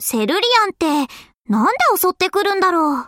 セルリアンって、なんで襲ってくるんだろう？